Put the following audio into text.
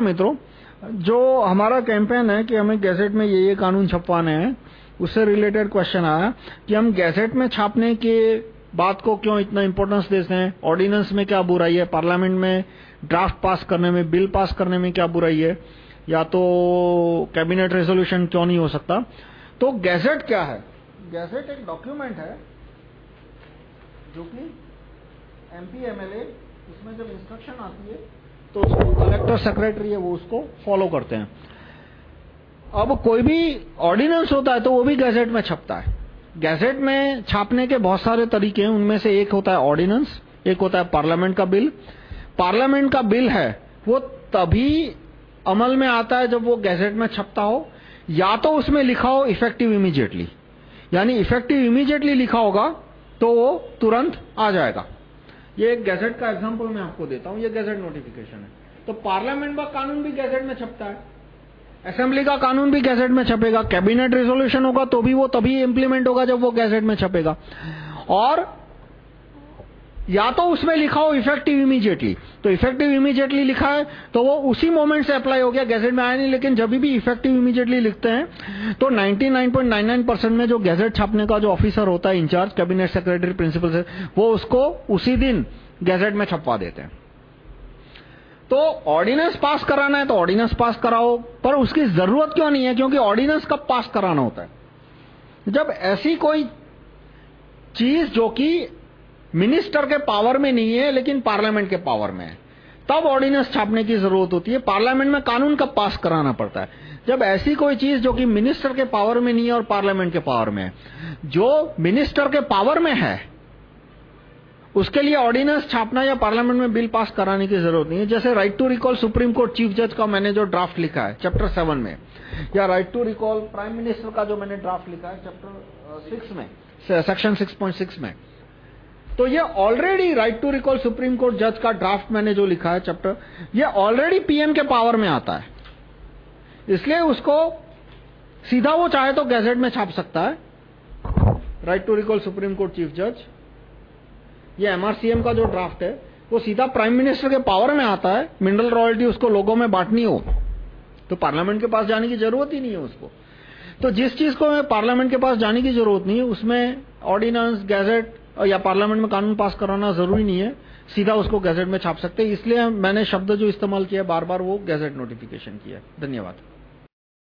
मित्रों, जो हमारा कैंपेन है कि हमें गैजेट में ये ये कानून छपवाने हैं, उससे रिलेटेड क्वेश्चन आया कि हम गैजेट में छापने के बात को क्यों इतना इम्पोर्टेंस देते हैं? ऑर्डिनेंस में क्या बुराई है? पार्लियामेंट में ड्राफ्ट पास करने में बिल पास करने में क्या बुराई है? या तो कैबिनेट रेजोल्यूशन क्यों नहीं हो सकता? तो गैजेट क्या है? गैजेट एक डॉक्यूमेंट है, जो कि एमपी एमएलए इसमें जब इंस्ट्रक्शन आती है तो उसको कलेक्टर सेक्रेटरी है, वो उसको फॉलो करते हैं। अब कोई भी ऑर्डिनेंस होता है तो वो भी गैजेट में छपता है। गैजेट में छापने के बहुत सारे तरीके हैं, उनमें से एक होता है ऑर्डिनेंस एक होता है पार्लियामेंट का बिल पार्लियामेंट का बिल है, वो तभी अमल में आता है जब वो गैजेट में छपता हो, या तो उसमें लिखा हो इफ़ेक्टिव इमीडिएटली यानी इफ़ेक्टिव इमीडिएटली लिखा होगा तो वो तुरंत आ जाएगा। ये एक गैजेट का एग्ज़ाम्पल मैं आपको देता हूँ, ये गैजेट नोटिफिकेशन है। तो पार्लियामेंट का कानून भी गैजेट में छपता है। असेंबली का कानून भी गैजेट में छपेगा। कैबिनेट रिजोल्यूशन होगा तो भी वो तभी इंप्लीमेंट होगा जब वो गैजेट में छपेगा। और या तो उसमें लिखा हो इफ़ेक्टिव इमीडिएटली तो इफ़ेक्टिव इमीडिएटली लिखा है तो वो उसी मोमेंट से अप्लाई हो गया। गैजेट में आया नहीं, लेकिन जब भी इफ़ेक्टिव इमीडिएटली लिखते हैं तो 99.99 परसेंट में जो गैजेट छापने का जो ऑफिसर होता है इंचार्ज कैबिनेट सेक्रेटरी प्रिंसिपल से, वो उसको उसी दिन गैजेट में छपवा देते हैं। तो ऑर्डिनेंस पास कराना है तो ऑर्डिनेंस पास कराओ। पर उसकी ज़रूरत क्यों नहीं है? क्योंकि ऑर्डिनेंस कब पास कराना होता है? जब ऐसी कोई चीज़ जो कि मिनिस्टर के पावर में नहीं है, लेकिन पार्लियामेंट के पावर में है। तब ऑर्डिनेंस छापने की ज़रूरत होती है। पार्लियामेंट में कानून कब पास कराना पड़ता है। जब ऐसी कोई चीज़ जो कि मिनिस्टर के पावर में नहीं है और पार्लियामेंट के पावर में है, जो मिनिस्टर के पावर में है, उसके लिए ऑर्डिनेंस छापना या पार्लियामेंट में बिल पास कराने की ज़रूरत नहीं है। जैसे right to recall supreme court chief जज का मैंने जो ड्राफ्ट लिखा है चैप्टर सेवन में, या right to recall prime minister का जो मैंने ड्राफ्ट लिखा है चैप्टर सिक्स में सेक्शन सिक्स पॉइंट सिक्स में। तो ये already right to recall supreme court जज का ड्राफ्ट मैंने जो लिखा है चैप्टर ये ऑलरेडी पीएम के पावर में आता है। इसलिए उसको सीधा वो चाहे तो गैजेट में छाप सकता है। Right to recall supreme court chief जज ये एमआरसीएम का जो ड्राफ्ट है, वो सीधा प्राइम मिनिस्टर के पावर में आता है। मिनरल रॉयल्टी उसको लोगों में बांटनी हो। तो पार्लियामेंट के पास जाने की ज़रूरत ही नहीं है उसको। तो जिस चीज़ को पार्लियामेंट के पास जाने की ज़रूरत नहीं है उसमें ऑर्डिनेंस गैजेट या पार्लियामेंट में कानून पास कराना ज़रूरी नहीं है। सीधा उसको गैजेट में छाप सकते हैं। इसलिए मैंने शब्द जो इस्तेमाल किया बार बार वो गैजेट नोटिफिकेशन किया। धन्यवाद।